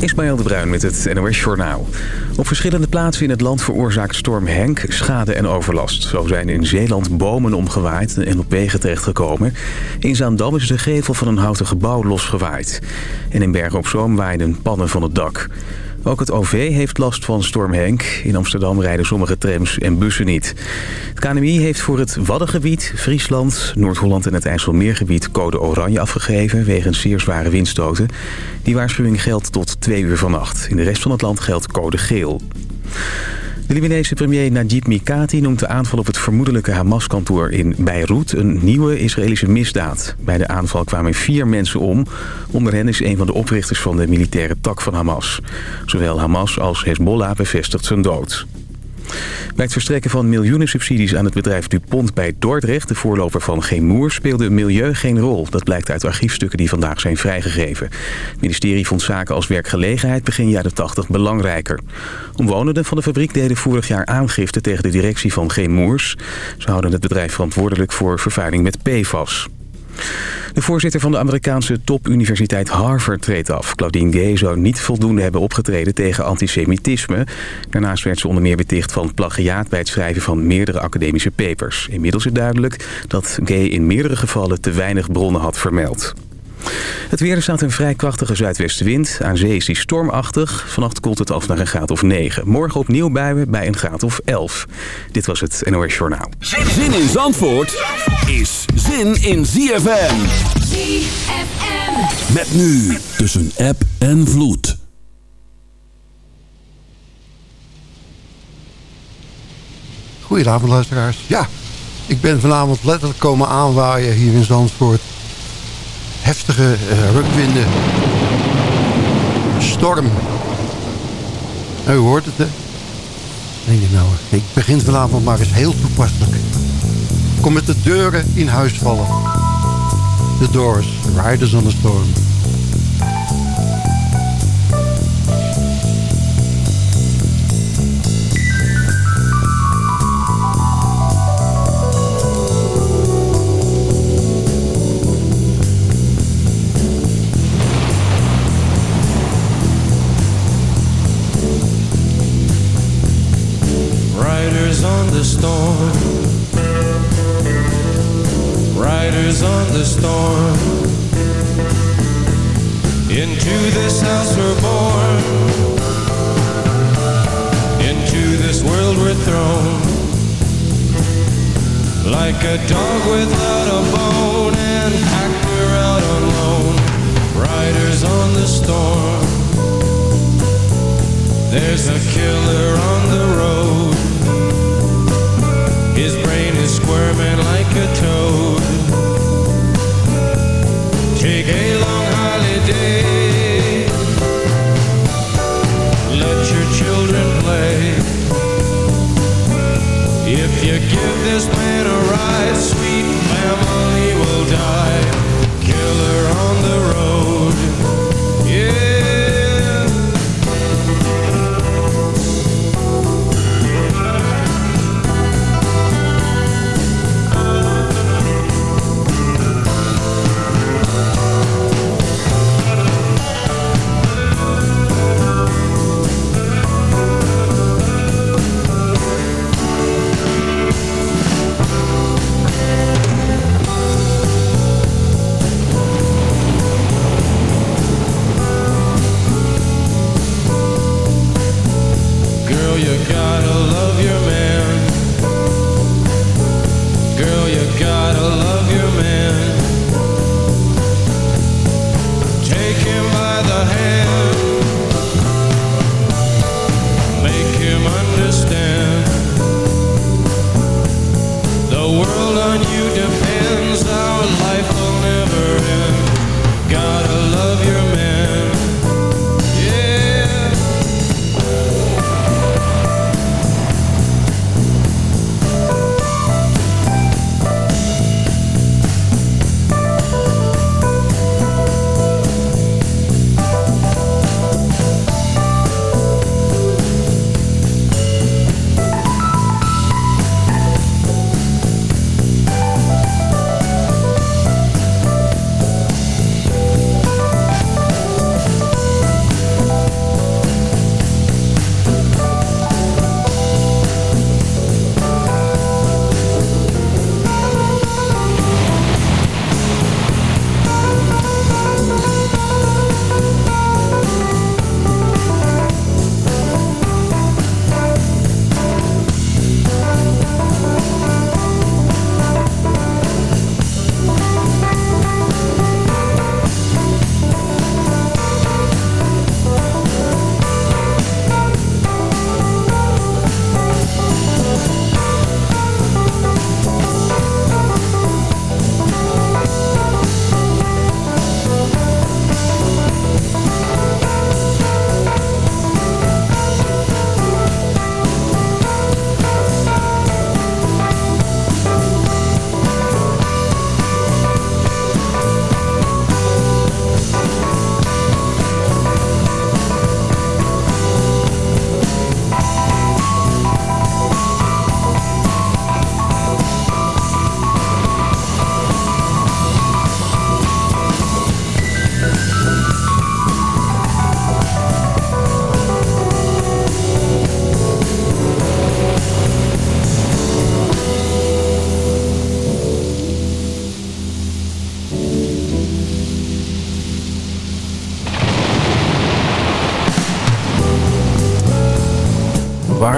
Ismaël de Bruin met het NOS Journaal. Op verschillende plaatsen in het land veroorzaakt storm Henk schade en overlast. Zo zijn in Zeeland bomen omgewaaid en op wegen terechtgekomen. In Zaandam is de gevel van een houten gebouw losgewaaid. En in Bergen op Zoom waaiden pannen van het dak. Ook het OV heeft last van storm Henk. In Amsterdam rijden sommige trams en bussen niet. Het KNMI heeft voor het Waddengebied, Friesland, Noord-Holland en het IJsselmeergebied code oranje afgegeven wegens zeer zware windstoten. Die waarschuwing geldt tot twee uur vannacht. In de rest van het land geldt code geel. De Libanese premier Najib Mikati noemt de aanval op het vermoedelijke Hamas-kantoor in Beirut een nieuwe Israëlische misdaad. Bij de aanval kwamen vier mensen om. Onder hen is een van de oprichters van de militaire tak van Hamas. Zowel Hamas als Hezbollah bevestigt zijn dood. Bij het verstrekken van miljoenen subsidies aan het bedrijf DuPont bij Dordrecht... de voorloper van Gemoer, speelde milieu geen rol. Dat blijkt uit archiefstukken die vandaag zijn vrijgegeven. Het ministerie vond zaken als werkgelegenheid begin jaren 80 belangrijker. Omwonenden van de fabriek deden vorig jaar aangifte tegen de directie van Gemoers. Ze houden het bedrijf verantwoordelijk voor vervuiling met PFAS. De voorzitter van de Amerikaanse topuniversiteit Harvard treedt af. Claudine Gay zou niet voldoende hebben opgetreden tegen antisemitisme. Daarnaast werd ze onder meer beticht van plagiaat bij het schrijven van meerdere academische papers. Inmiddels is duidelijk dat Gay in meerdere gevallen te weinig bronnen had vermeld. Het weer staat een vrij krachtige zuidwestenwind. Aan zee is die stormachtig. Vannacht koelt het af naar een graad of 9. Morgen opnieuw buien bij een graad of 11. Dit was het NOS Journaal. Zin in Zandvoort is zin in ZFM. ZFM. Met nu tussen app en vloed. Goedenavond luisteraars. Ja, ik ben vanavond letterlijk komen aanwaaien hier in Zandvoort heftige uh, rukwinden. Storm. U hoort het, hè? Denk nou, ik begin vanavond maar eens heel toepasselijk. Kom met de deuren in huis vallen. The Doors, Riders on the Storm.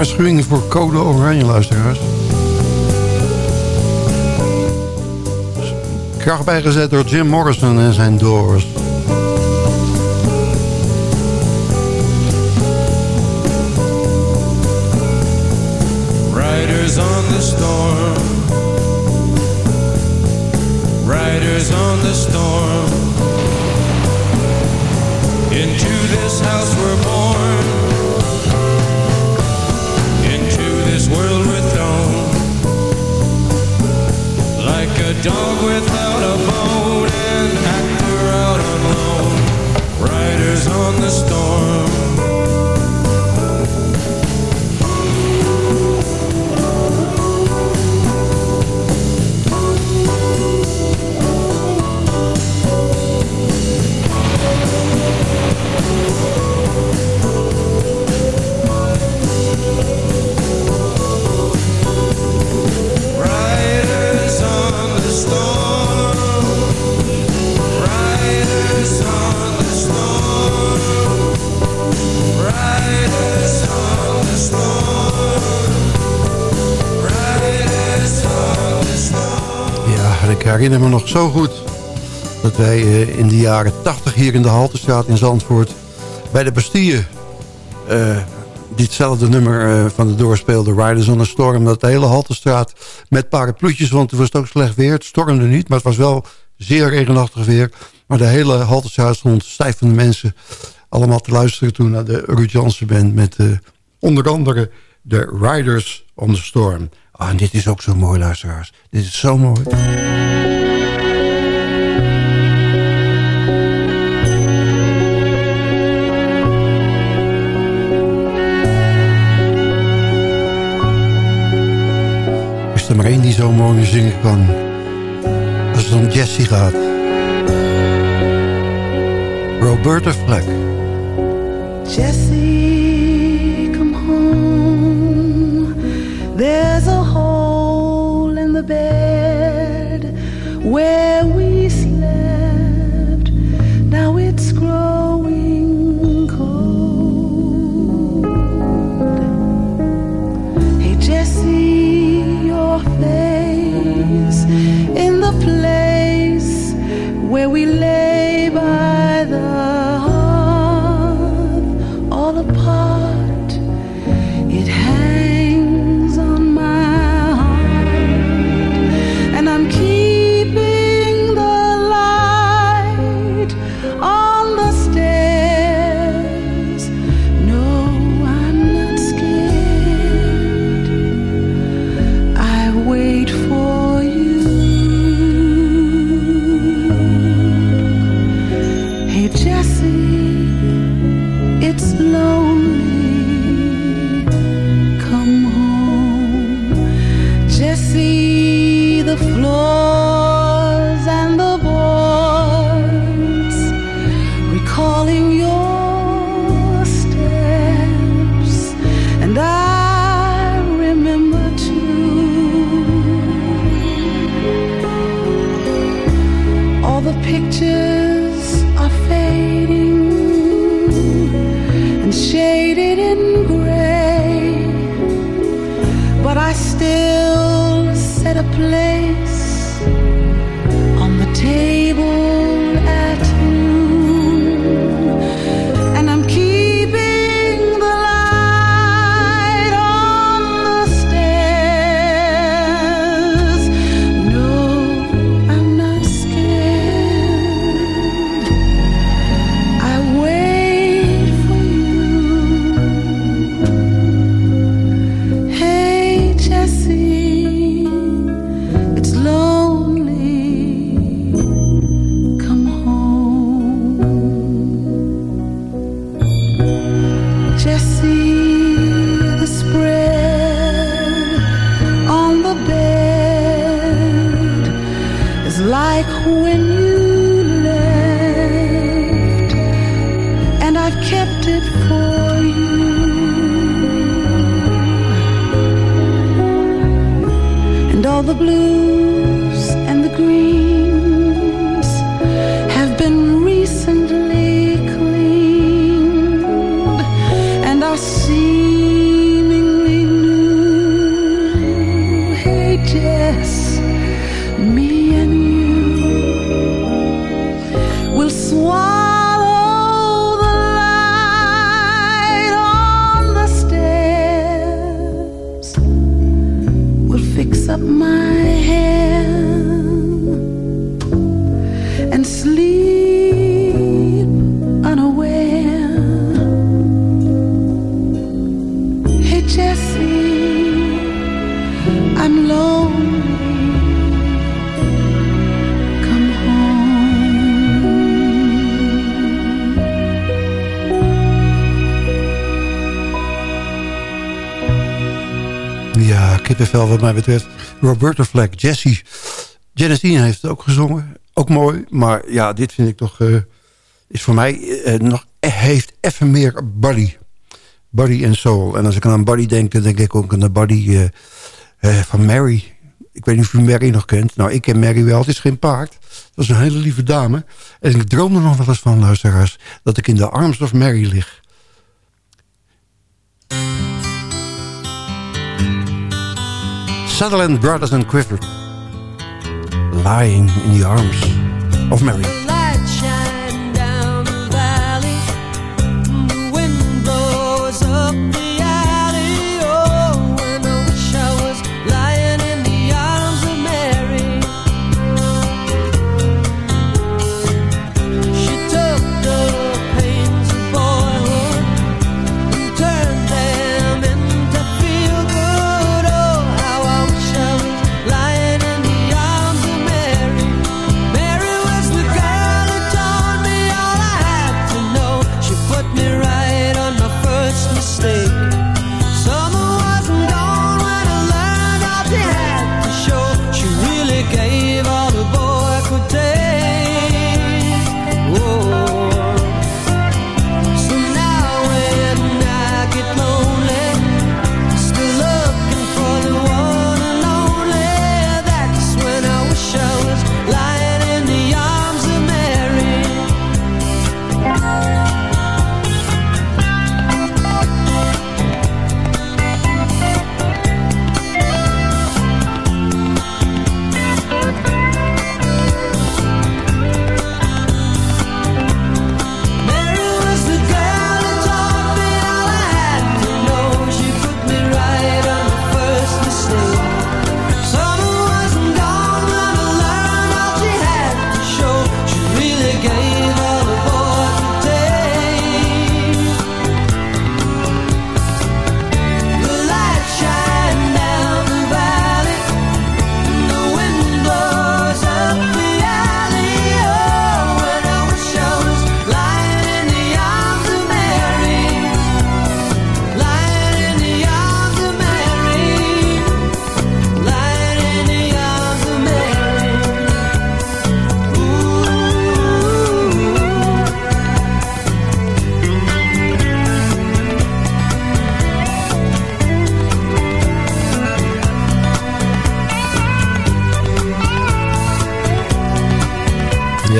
Waarschuwing voor code oranje luisteraars. Kracht bijgezet door Jim Morrison en zijn Doors. Riders on the storm. Riders on the storm. Into this house we're born. Dog without a bone. An actor out on loan. Riders on the storm. Herinner me nog zo goed dat wij eh, in de jaren 80 hier in de Haltestraat in Zandvoort bij de Bastille eh, ditzelfde nummer eh, van de doorspeelde Riders on a Storm. Dat de hele Haltestraat met parapluutjes, want het was ook slecht weer. Het stormde niet, maar het was wel zeer regenachtig weer. Maar de hele Haltestraat stond stijf van de mensen allemaal te luisteren toen naar de Ruud Jansen band met onder andere de Riders on the Storm. Ah, en dit is ook zo mooi, luisteraars. Dit is zo mooi. Er maar één die zo mooi zingen kan. Als het om Jessie gaat. Roberta Fleck. Jesse, come home. There's a hole in the bed where we lay the blues wat mij betreft. Roberta Flack, Jessie. Janisine heeft het ook gezongen. Ook mooi. Maar ja, dit vind ik toch... Uh, is voor mij uh, nog... heeft even meer body. Body en soul. En als ik aan body denk, dan denk ik ook aan de body van Mary. Ik weet niet of u Mary nog kent. Nou, ik ken Mary wel. Het is geen paard. Dat was een hele lieve dame. En ik droomde nog wel eens van, luisteraars... dat ik in de arms of Mary lig. Sutherland Brothers and Quiver. Lying in the arms of Mary.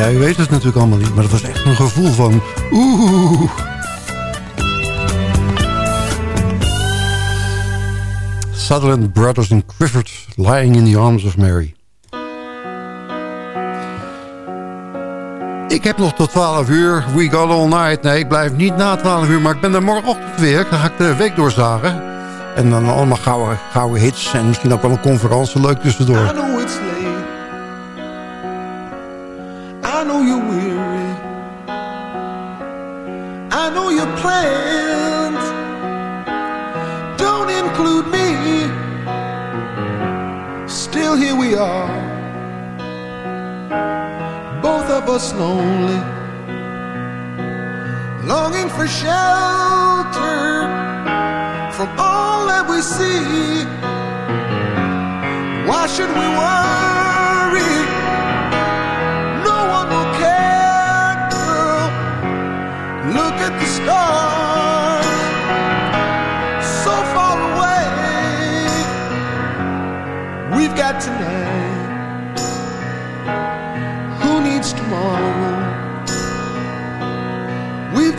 U weet het natuurlijk allemaal niet. Maar het was echt een gevoel van... Oeh. Sutherland Brothers and Clifford Lying in the Arms of Mary. Ik heb nog tot 12 uur. We go all night. Nee, ik blijf niet na 12 uur. Maar ik ben er morgenochtend weer. Dan ga ik de week doorzagen. En dan allemaal gouden, gouden hits. En misschien ook wel een conferentie. Leuk tussendoor. Us lonely, longing for shelter from all that we see. Why should we worry? No one will care, girl. Look at the stars, so far away. We've got tonight.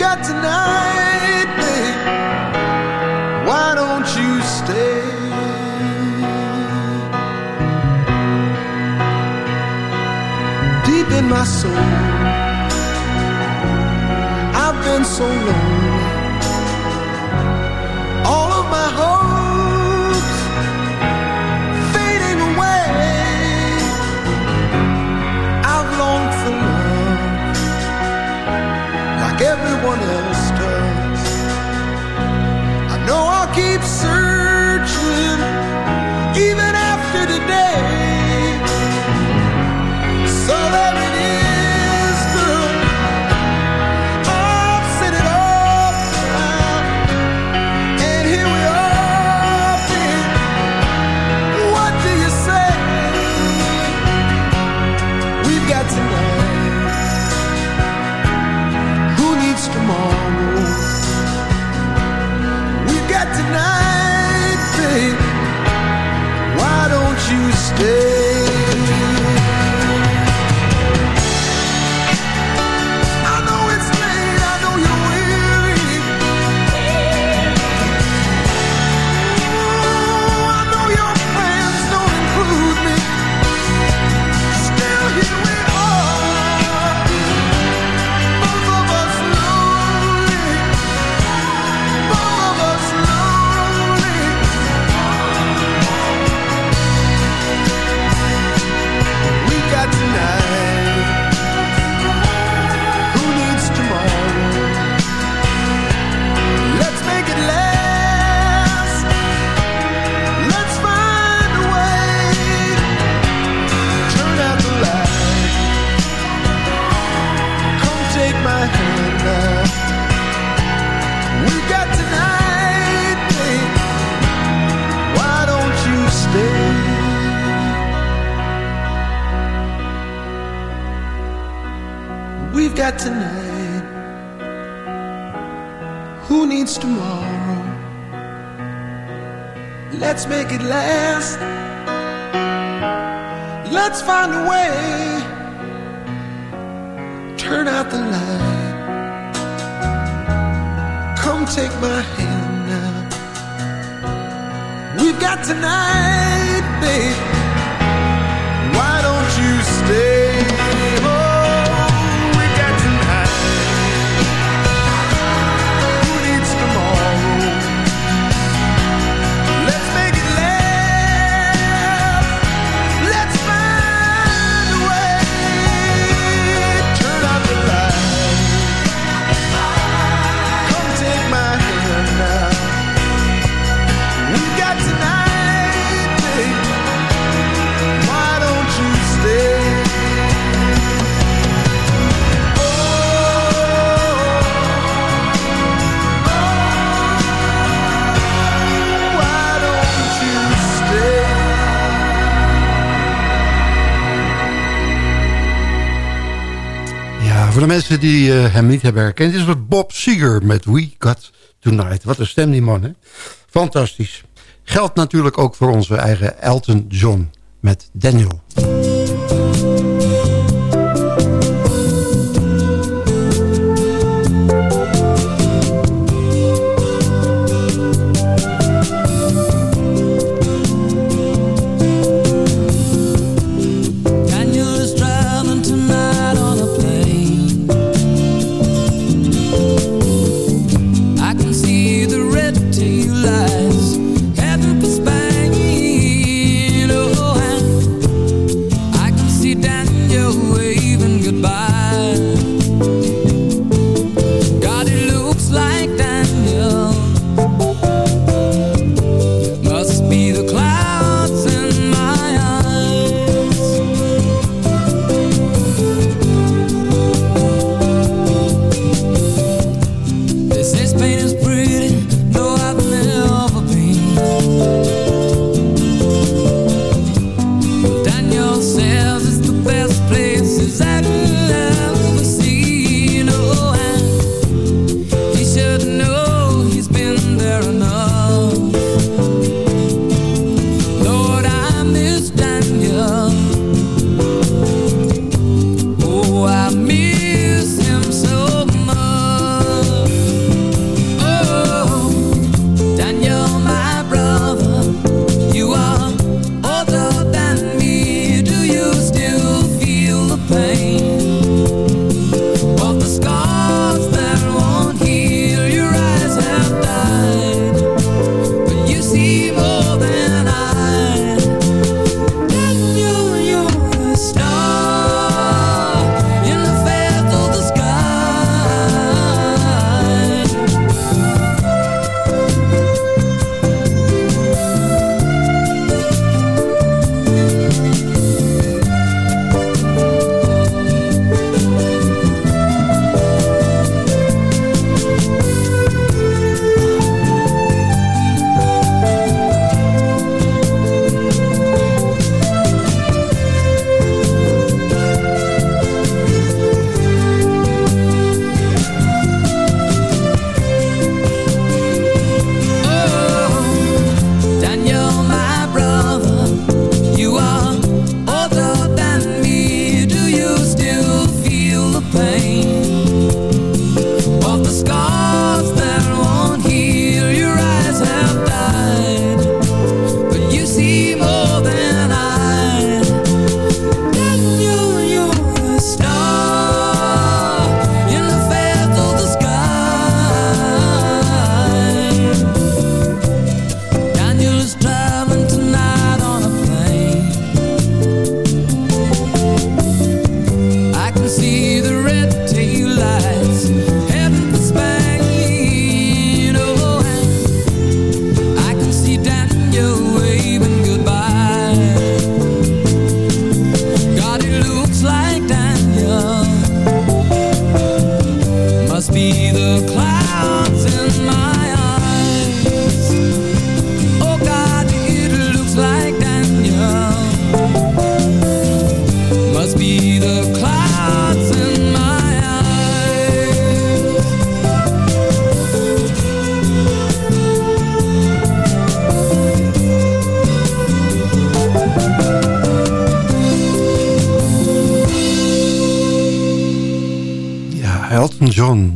Got tonight, babe. Why don't you stay? Deep in my soul, I've been so lonely. Who needs tomorrow? Let's make it last. Let's find a way. Turn out the light. Come take my hand now. We've got tonight, babe. de mensen die eh, hem niet hebben herkend... is wat Bob Seger met We Got Tonight. Wat een stem die man, hè? Fantastisch. Geldt natuurlijk ook voor onze eigen Elton John met Daniel.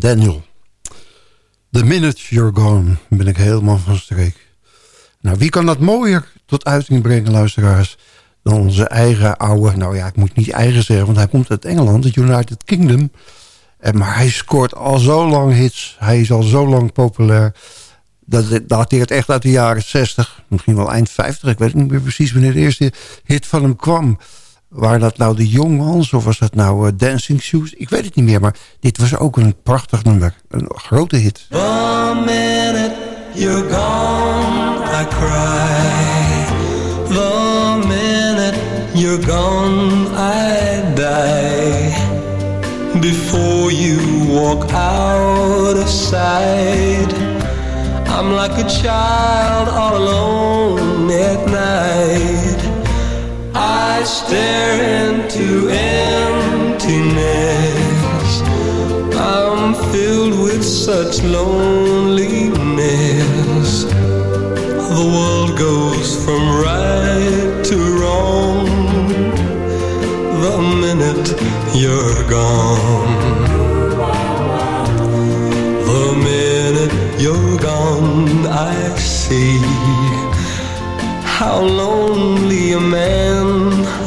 Daniel. The minute you're gone, ben ik helemaal van streek. Nou, wie kan dat mooier tot uiting brengen, luisteraars... dan onze eigen oude... nou ja, ik moet niet eigen zeggen, want hij komt uit Engeland... het United Kingdom. En, maar hij scoort al zo lang hits. Hij is al zo lang populair. Dat dateert echt uit de jaren 60. Misschien wel eind 50. Ik weet niet meer precies wanneer de eerste hit van hem kwam. Waar dat nou de Young of was dat nou uh, Dancing Shoes? Ik weet het niet meer, maar dit was ook een prachtig nummer. Een grote hit. The minute you're gone, I cry. The minute you're gone, I die. Before you walk out of sight, I'm like a child all alone at night. Stare into emptiness. I'm filled with such loneliness. The world goes from right to wrong the minute you're gone. The minute you're gone, I see how lonely a man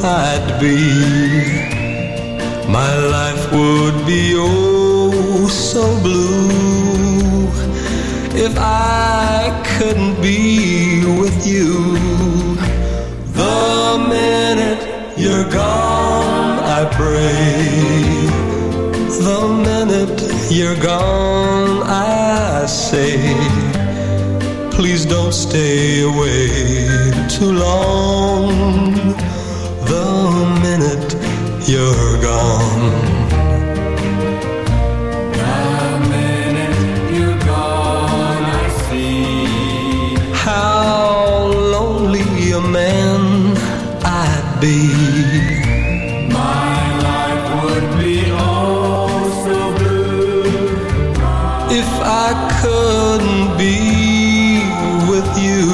I'd be. My life would be oh so blue if I couldn't be with you. The minute you're gone, I pray. The minute you're gone, I say. Please don't stay away too long. If I couldn't be with you.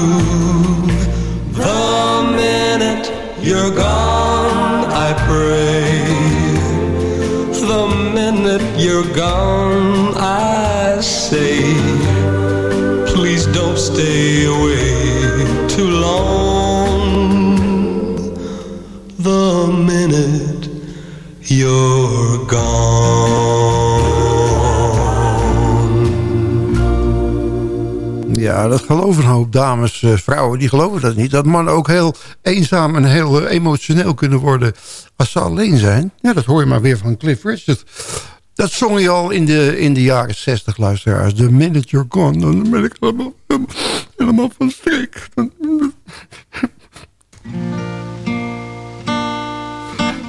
The minute you're gone, I pray. The minute you're gone, I say, please don't stay away too long. The minute you're gone. Ja, dat geloven een hoop dames, eh, vrouwen, die geloven dat niet. Dat mannen ook heel eenzaam en heel eh, emotioneel kunnen worden als ze alleen zijn. Ja, dat hoor je maar weer van Cliff Richard. Dat zong je al in de, in de jaren 60, luisteraars. The minute you're gone, dan ben ik helemaal, helemaal van streek.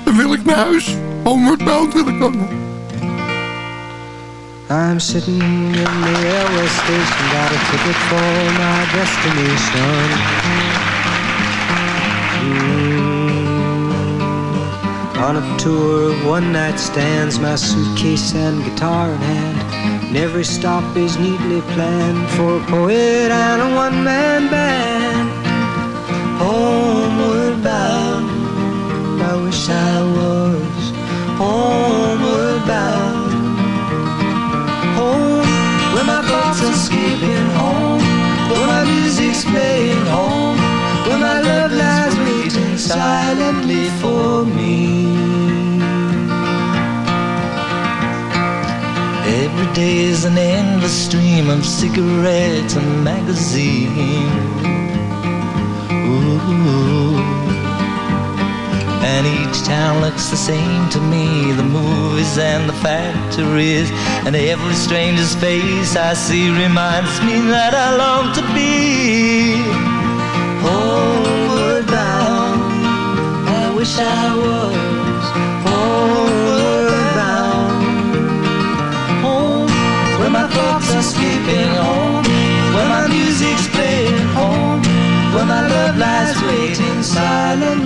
Dan wil ik naar huis. Homeward bound wil ik dan. I'm sitting in the railway station, got a ticket for my destination. Mm. On a tour of one night stands, my suitcase and guitar in hand. And every stop is neatly planned for a poet and a one man band. Homeward bound, I wish I was homeward playing home. Where my love lies waiting silently for me. Every day is an endless stream of cigarettes and magazines. Ooh. And each town looks the same to me. The movies and the factories And every stranger's face I see Reminds me that I long to be Homeward bound. I wish I was Homeward bound. Home Where my thoughts are skipping home Where my music's playing. Home Where my love lies waiting silently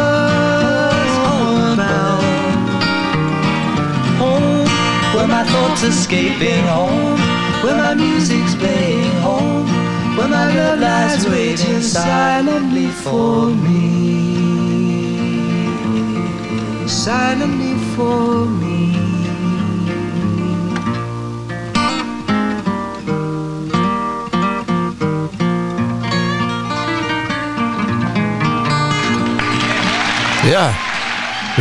where my thoughts escaping home, where my music's playing home, where my love lies waiting silently for me. Silently for me. Ja,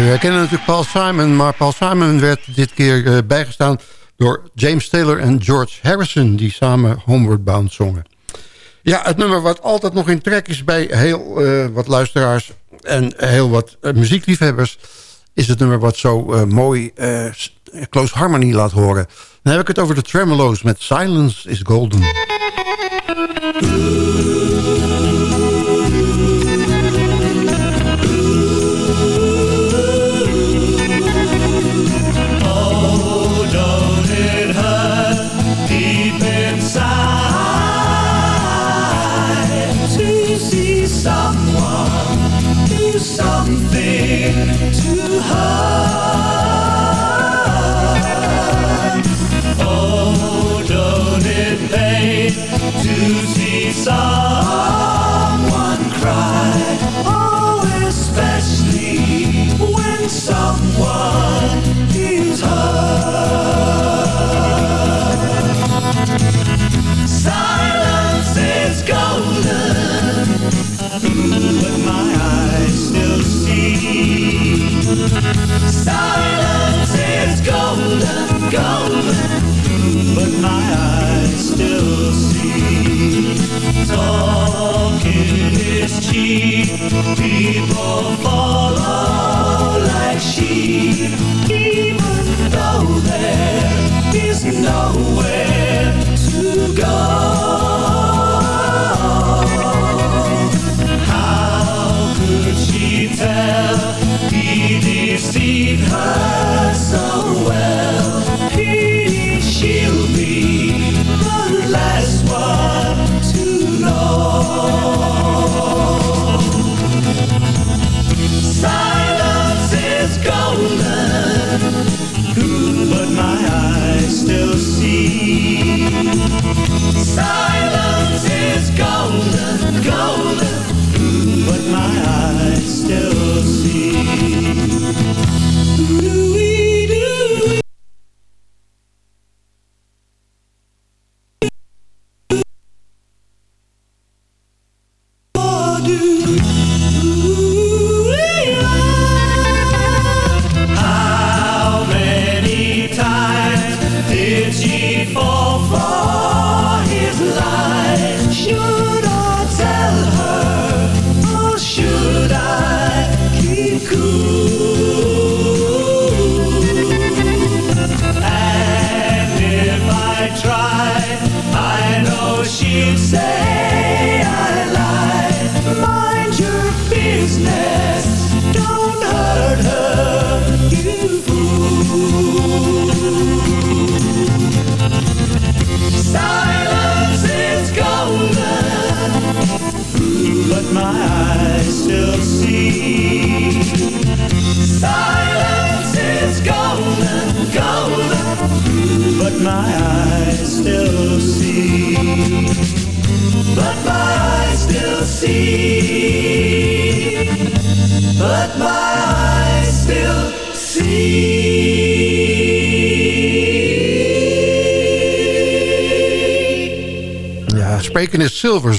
we herkennen natuurlijk Paul Simon, maar Paul Simon werd dit keer eh, bijgestaan door James Taylor en George Harrison, die samen Homeward Bound zongen. Ja, het nummer wat altijd nog in trek is bij heel eh, wat luisteraars en heel wat eh, muziekliefhebbers, is het nummer wat zo mooi Close Harmony laat horen. Dan heb ik het over de Tremolo's met Silence is Golden. People follow like sheep, even though there is nowhere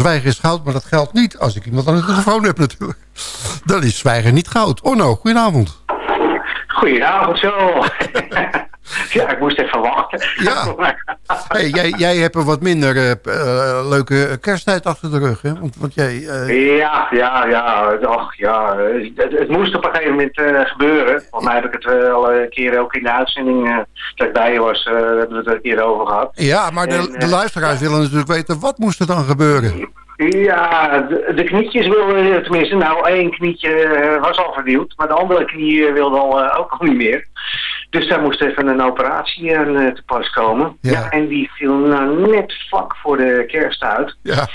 zwijgen is goud, maar dat geldt niet als ik iemand aan de telefoon heb natuurlijk. Dan is zwijgen niet goud. Oh no, goedenavond. Goedenavond, zo. ja, ik moest even wachten. Ja. Hey, jij, jij hebt een wat minder eh, eh, leuke kersttijd achter de rug, hè? Want, want jij... eh, Ja, ja, ja. Och, ja. Het, het moest op een gegeven moment gebeuren. Volgens mij heb ik het al een keer ook in de uitzending dat ik bij je was, hebben we het er een keer over gehad. ja, maar de, En, de luisteraars willen natuurlijk weten... wat moest er dan gebeuren? Ja, de, de knietjes wilden, tenminste, nou één knietje was al vernieuwd, maar de andere knie wilde al, ook al niet meer. Dus daar moest even een operatie aan eh, te pas komen. Ja. en die viel nou net vlak voor de kerst uit. Ja,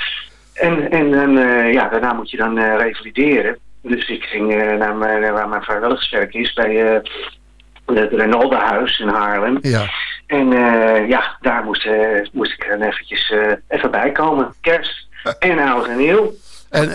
En, en dan, eh, ja, daarna moet je dan eh, revalideren. Dus ik ging naar, mijn, waar mijn vrijwilligerswerk is, bij het Renaldenhuis in Haarlem. ja. En ja, daar moest, moest ik dan eventjes even bij komen. Kerst en oud en nieuw. En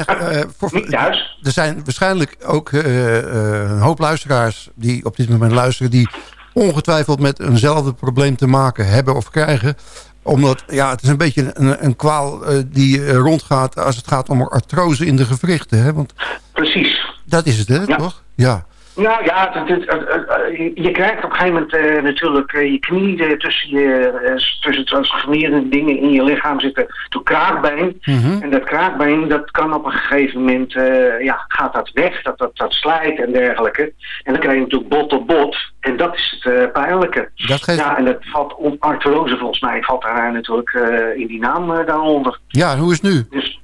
voor, Niet thuis. er zijn waarschijnlijk ook een hoop luisteraars... die op dit moment luisteren... die ongetwijfeld met eenzelfde probleem te maken hebben of krijgen omdat, ja, het is een beetje een, een kwaal eh, die eh, rondgaat als het gaat om artrose in de gewrichten. Hè? Want Precies. dat is het, hè, Ja. toch? Ja. Nou ja, het, je krijgt op een gegeven moment eh, natuurlijk eh, je knie eh, tussen je tussen transformerende dingen in je lichaam zitten. Door kraakbeen. Mhm. En dat kraakbeen, dat kan op een gegeven moment, ja, gaat dat weg, dat, dat, dat slijt en dergelijke. En dan krijg je natuurlijk bot op bot. En dat is het pijnlijke. Dat geeft, Ja, en dat valt om artrose volgens mij, valt daar natuurlijk in die naam daaronder. ja, hoe is het nu? Dus,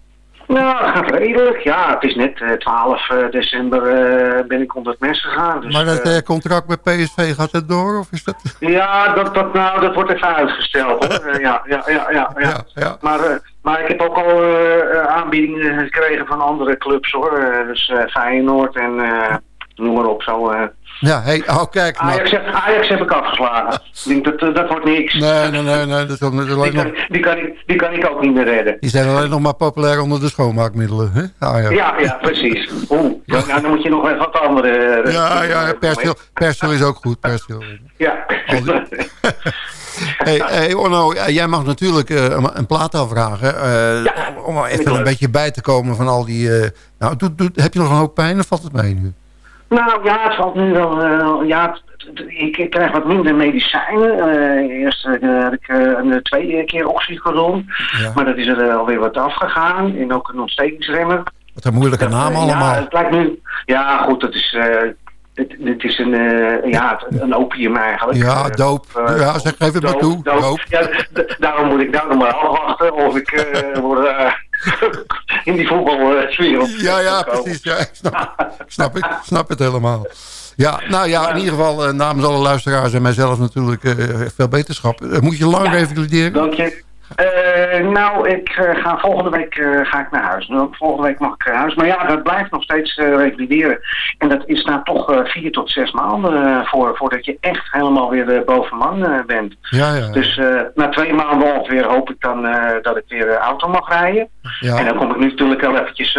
nou, het gaat redelijk. Ja, het is net eh, 12 eh, december eh, ben ik onder het mes gegaan. Dus, maar dat eh, eh, contract bij PSV, gaat het door? Of is dat... ja, dat, dat, nou, dat wordt even uitgesteld. Hoor. Eh, ja, ja, ja, ja, ja. Maar, eh, maar ik heb ook al eh, eh, aanbiedingen gekregen van andere clubs hoor. Eh, dus eh, Feyenoord en eh, noem maar op. Zo, eh. Ja, hey, oh kijk. maar- Ajax, heb, Ajax heb ik afgeslagen. Ik denk dat, eh, dat wordt niks. Nee, nee, nee, nee. Dat is alleen Die nog, kan, die, kan ik, die kan ik ook niet meer redden. die zijn alleen nog maar populair onder de schoonmaakmiddelen. Hè? Ah, ja. Ja, ja, precies. Oeh, dan, nou, dan moet je nog even wat andere... eh, Ja, ja, Persil, Persil is ook goed, Persil. Ja. Hey, hey Onno, ja, jij mag natuurlijk eh, een, plaat aanvragen. eh, Ja, om, om even een beetje bij te komen van al die... eh, nou, doet, doet, heb je nog een hoop pijn of valt het mee nu? Nou ja, het valt nu wel. eh, ja, het- het- ik, ik krijg wat minder medicijnen. Eh, eerst eh, had ik een tweede keer oxycodon. Ja. Maar dat is er alweer wat afgegaan. En ook een ontstekingsremmer. Wat een moeilijke naam allemaal. Ja, het lijkt nu. Ja, goed, dat is. eh dit, dit is een, ja, het- een opium eigenlijk. Ja, doop. eh, Ja, zeg, geef het maar toe. doop. Doop. Ja, daarom moet ik daarom maar afwachten of ik word, in die voetbalwereld. Ja, ja, precies. Ja, ik snap, ik snap, het, ik snap het helemaal. Ja, nou ja, in ieder geval eh, namens alle luisteraars en mijzelf natuurlijk eh, veel beterschap. Eh, moet je lang Ja. revalideren? Dank je. Eh, nou, ik eh, ga volgende week eh, ga ik naar huis. Volgende week mag ik naar huis. Maar ja, dat blijft nog steeds revalideren. En dat is nou toch vier tot zes maanden voor, voordat je echt helemaal weer boven man eh, bent. Ja, ja. Dus na twee maanden ongeveer hoop ik dan dat ik weer auto mag rijden. ja. En dan kom ik nu natuurlijk wel eventjes,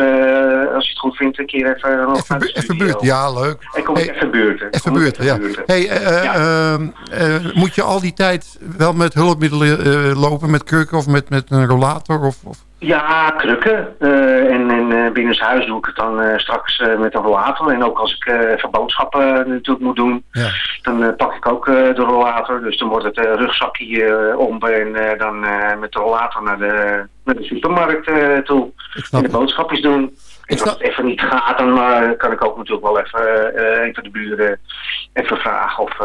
als je het goed vindt, een keer even Even, naar de even buurt, ja, leuk. En kom Hey, ik even buurten. Even buurten, ja. buurten. Hey, moet je al die tijd wel met hulpmiddelen lopen, met kurken of met, met een rollator? Of, of? Ja, krukken. Eh, en en eh, binnenshuis doe ik het dan eh, straks met een rollator. En ook als ik even boodschappen natuurlijk moet doen, Ja. dan pak ik ook de rollator. Dus dan wordt het rugzakje om en dan met de rollator naar de, naar de supermarkt toe. En de boodschapjes doen. En als het even niet gaat, dan kan ik ook natuurlijk wel even een van de buren even vragen of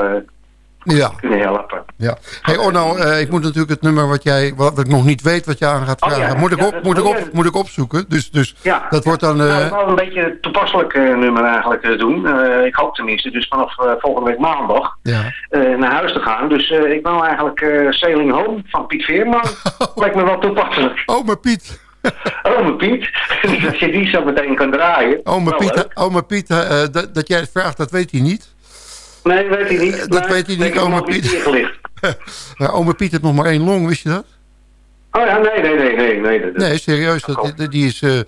Ja, kunnen helpen. ja. Hey Orno, eh, ik moet natuurlijk het nummer wat jij, wat ik nog niet weet wat je aan gaat Oh, vragen, ja. moet, ik op, moet, ik op, moet ik opzoeken. Dus, dus Ja. dat wordt dan... Nou, wou een beetje een toepasselijk eh, nummer eigenlijk doen. Ik hoop tenminste, dus vanaf volgende week maandag ja. naar huis te gaan. Dus ik wou eigenlijk Sailing Home van Piet Veerman. Lijkt me wel toepasselijk. Oh, maar Piet. Ome Piet, dat je die zo meteen kan draaien. Oh, maar Wel Piet, oh, maar Piet eh, dat, dat jij het vraagt, dat weet hij niet. Nee, weet hij niet. Dat maar weet hij niet, niet Piet. Maar oma Piet heeft nog maar één long, wist je dat? Oh ja, nee, nee, nee, nee. nee, dat- Nee, serieus. Dat, die- die is, eh,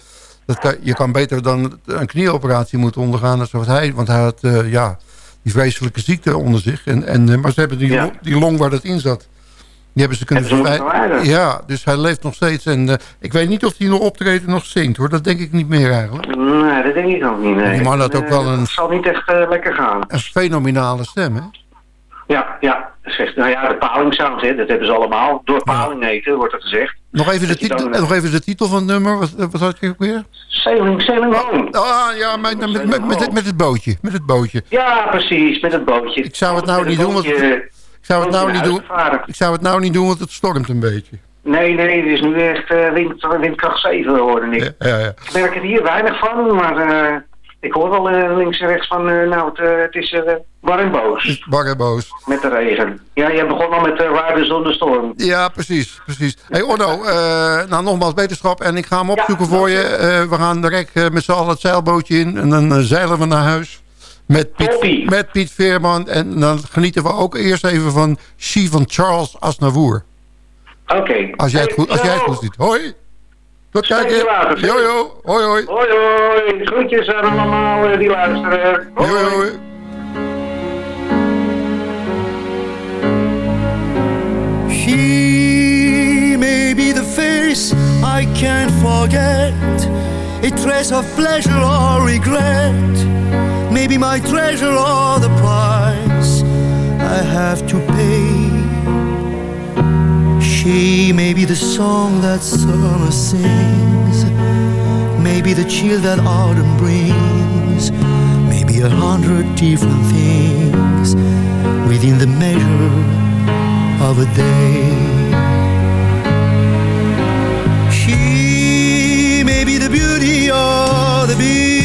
dat kan, je kan beter dan een knieoperatie moeten ondergaan dan zoals hij. Want hij had eh, ja, die vreselijke ziekte onder zich. En, en, eh, maar ze hebben die, Ja. long, die long waar dat in zat. Die hebben ze kunnen verwijderen. Ja, dus hij leeft nog steeds. En eh, ik weet niet of hij nog optreedt en nog zingt hoor. Dat denk ik niet meer eigenlijk. Nee, dat denk ik ook niet. Nee. Man had ook wel een- Het zal niet echt eh, lekker gaan. Een fenomenale stem, hè? Ja, ja, Zegt, nou ja, de palingsound, hè, dat hebben ze allemaal. Door paling eten, wordt er gezegd. Nog even, de Dat titel, eh, nog even de titel van het nummer. Wat, wat had je ook weer? Sailing, sailing home. Ah, ja, met, met, met, met, het, met het bootje. Met het bootje. Ja, precies, met het bootje. Ik zou het nou niet doen, want- Ik zou het nou niet doen. Ik zou het nou niet doen, want het stormt een beetje. Nee, nee, het is nu echt eh, wind, windkracht 7 hoorde ik. Ja, ja, ja. Ik merk er hier weinig van, maar eh, ik hoor wel eh, links en rechts van, nou, het, het is bar en boos Bar en boos. met de regen. Ja, je begon al met Riders on the Storm. Ja, precies. precies. hey Onno, nou nogmaals beterschap. En ik ga hem opzoeken voor je. We gaan direct met z'n allen het zeilbootje in. En dan zeilen we naar huis. Met Piet, Toppie. met Piet Veerman. En dan genieten we ook eerst even van She van Charles Aznavour. Oké. Als jij het goed, als jij het goed ziet. Hoi. Tot kijken. later, Jo, jo. Hoi, hoi. Hoi, hoi. Groetjes aan allemaal eh, die luisteren. Hoi. Hoi, hoi. She may be the face I can't forget, a trace of pleasure or regret, maybe my treasure or the price I have to pay. She may be the song that summer sings, maybe the chill that autumn brings, maybe a hundred different things within the measure of a day. She may be the beauty or the beast,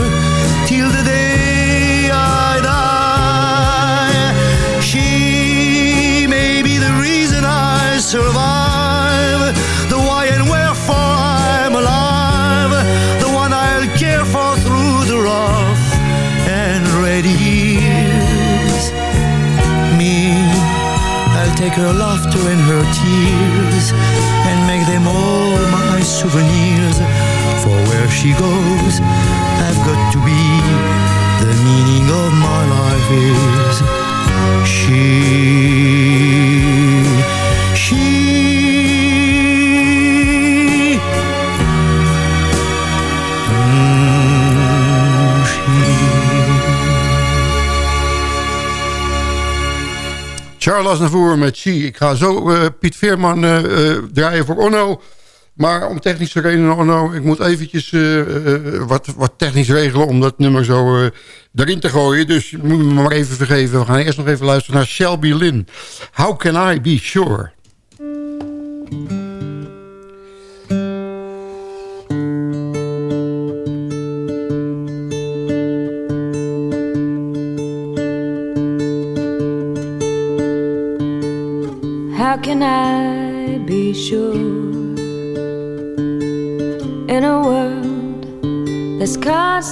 survive, the why and wherefore I'm alive, the one I'll care for through the rough and ready years. Me, I'll take her laughter and her tears and make them all my souvenirs. For where she goes, I've got to be. The meaning of my life is she. She. Charles Navour met She. Ik ga zo eh, Piet Veerman eh, eh, draaien voor Onno. Maar om technische redenen, Onno, ik moet eventjes wat, wat technisch regelen... om dat nummer zo erin te gooien. Dus moet me maar even vergeven. We gaan eerst nog even luisteren naar Shelby Lynn. How can I be sure?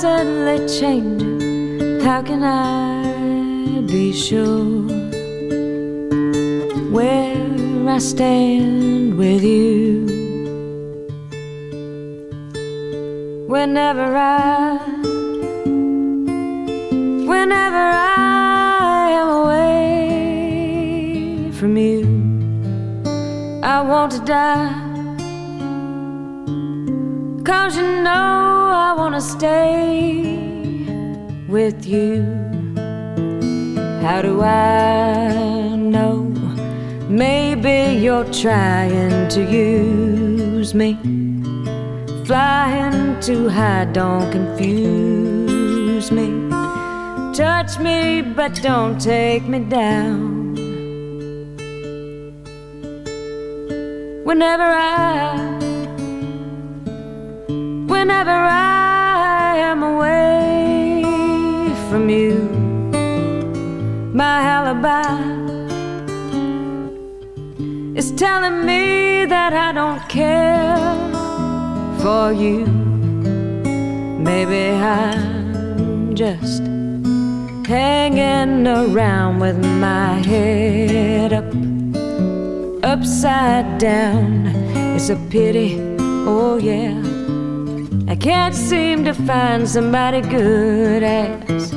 Constantly changing? How can I be sure where I stand with you? Whenever I, whenever I am away from you. I want to die. Cause you know I want to stay with you. How do I know? Maybe you're trying to use me. Flying too high, don't confuse me. Touch me, but don't take me down. Whenever I, whenever I am away from you. My alibi is telling me that I don't care for you. Maybe I'm just hanging around with my head up, upside down. It's a pity, oh yeah. I can't seem to find somebody good as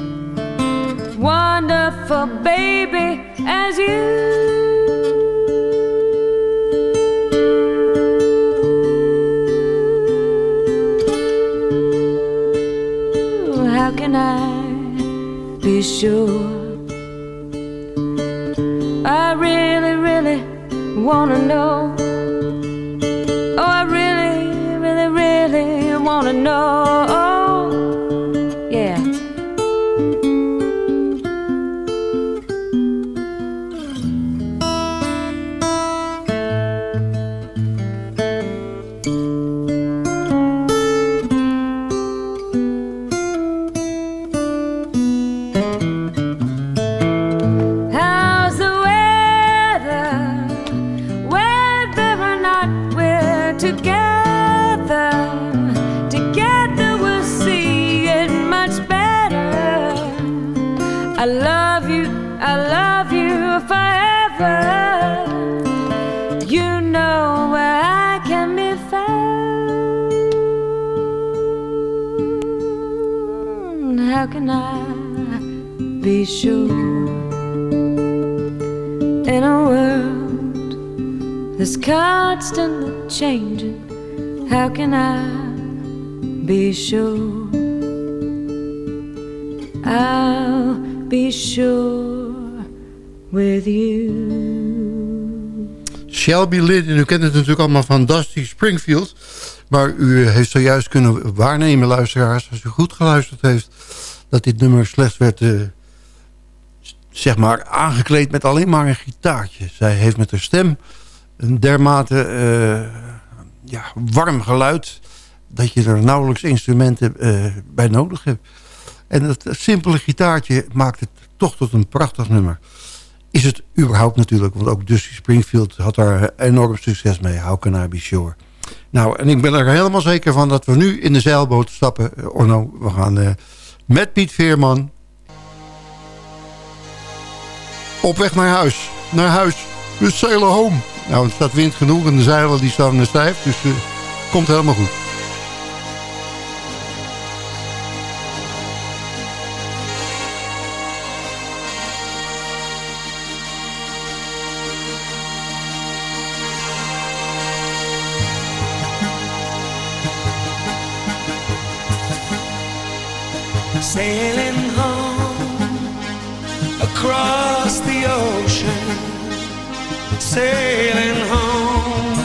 wonderful, baby, as you. How can I be sure? I really, really wanna know. You know where I can be found. How can I be sure? in a world that's constantly changing. How can I be sure? I'll be sure with you. Shelby Lynn, en u kent het natuurlijk allemaal van Dusty Springfield. Maar u heeft zojuist kunnen waarnemen, luisteraars, als u goed geluisterd heeft... dat dit nummer slechts werd eh, zeg maar aangekleed met alleen maar een gitaartje. Zij heeft met haar stem een dermate eh, ja, warm geluid... dat je er nauwelijks instrumenten eh, bij nodig hebt. En dat simpele gitaartje maakt het toch tot een prachtig nummer. Is het überhaupt natuurlijk, want ook Dusty Springfield had daar enorm succes mee. How can I be sure? Nou, en ik ben er helemaal zeker van dat we nu in de zeilboot stappen. Eh, Orno, we gaan eh, met Piet Veerman op weg naar huis. Naar huis. We zeilen home. Nou, het staat wind genoeg en de zeilen die staan stijf. Dus uh, komt helemaal goed. Sailing home across the ocean, sailing home,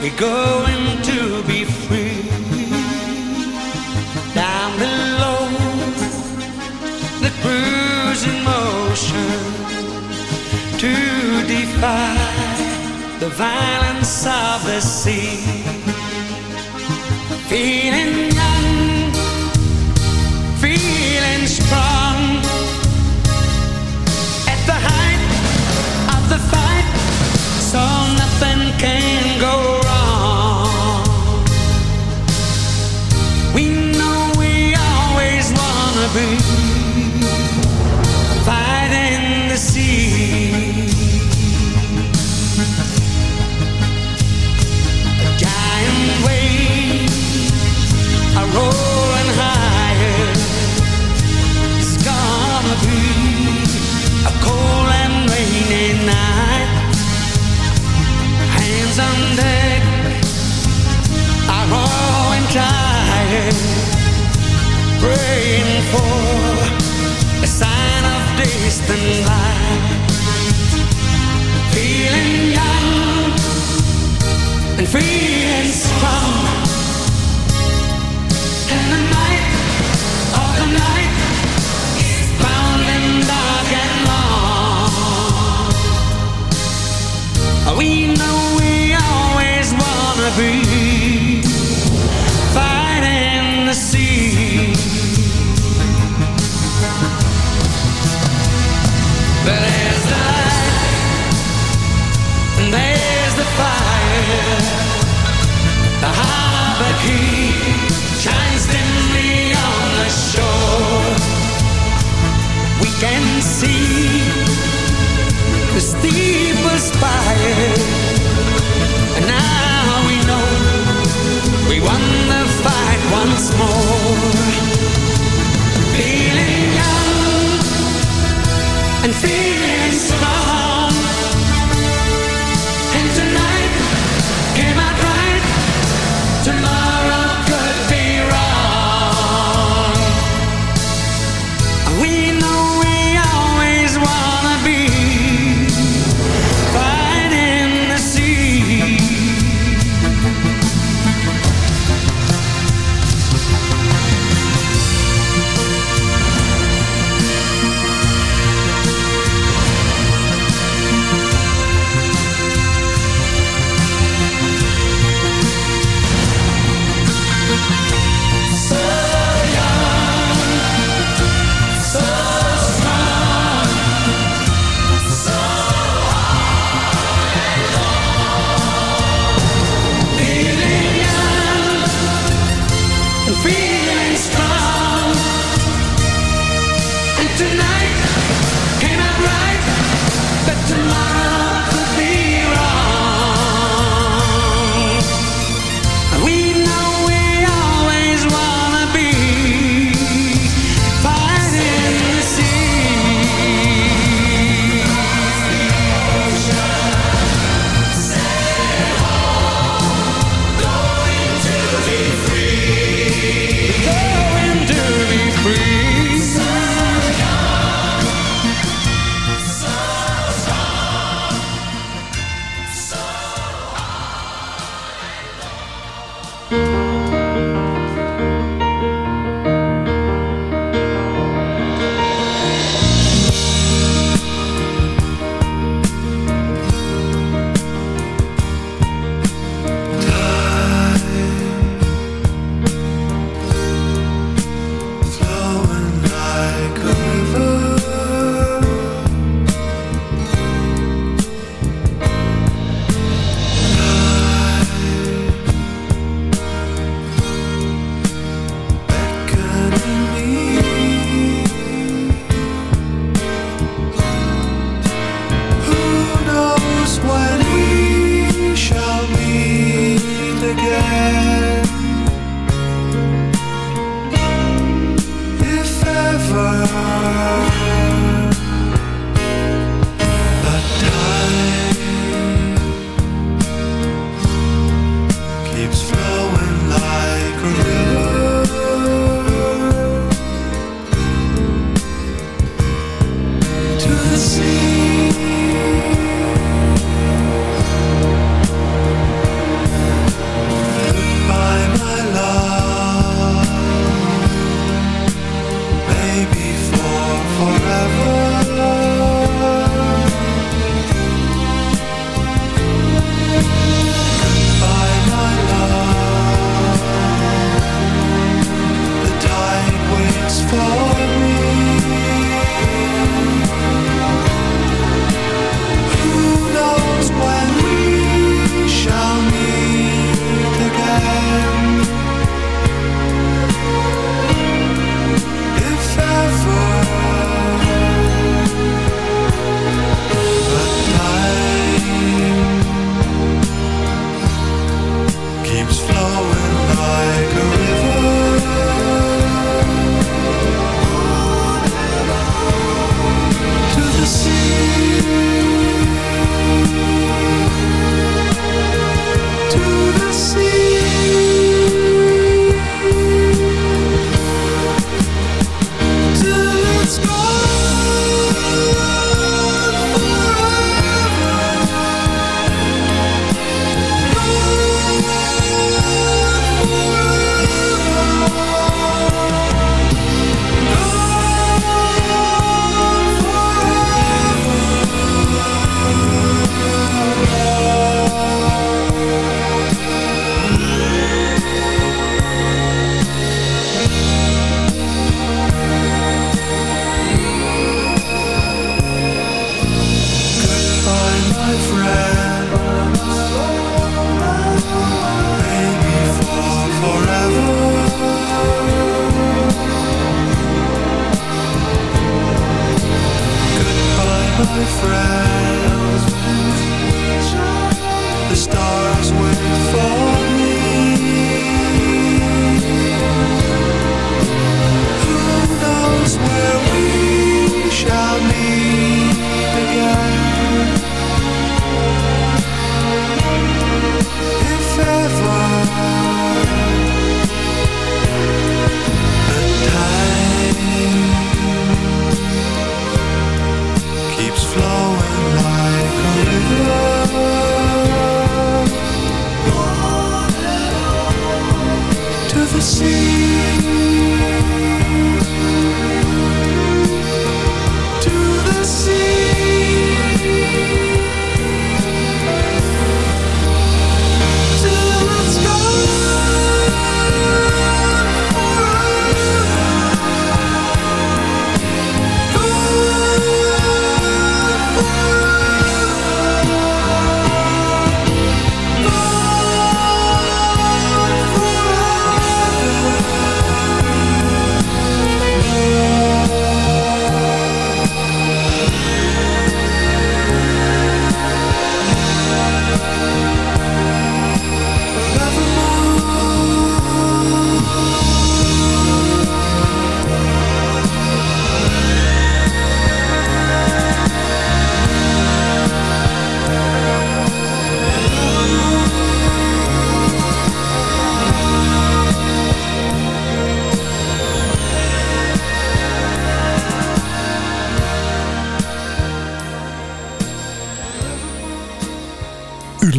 we're going to be free. Down below, the cruise in motion to defy the violence of the sea. Feeling so nothing can go wrong. We know we always wanna be fighting the sea. A giant wave rolling praying for a sign of distant light. Feeling young and free and strong. And the night the night is bound and dark and long. We know we always wanna be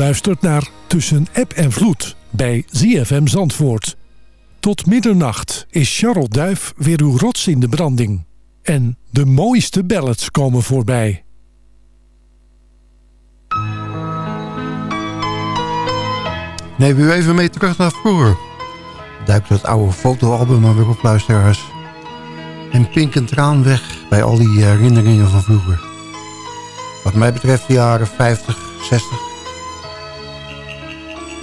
luistert naar Tussen App en Vloed bij ZFM Zandvoort. Tot middernacht is Charles Duif weer uw rots in de branding. En de mooiste ballads komen voorbij. Neem u even mee terug naar vroeger. Duikt het oude fotoalbum maar weer op luisteraars. En pink een traan weg bij al die herinneringen van vroeger. Wat mij betreft de jaren 50, 60.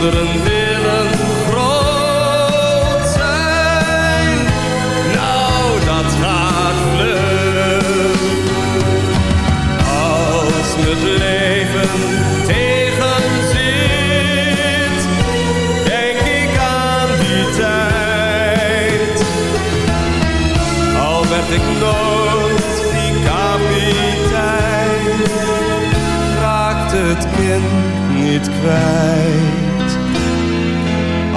Kinderen willen groot zijn, nou dat gaat vlug. Als het leven tegenzit, denk ik aan die tijd. Al werd ik nooit die kapitein, raakte het kind niet kwijt.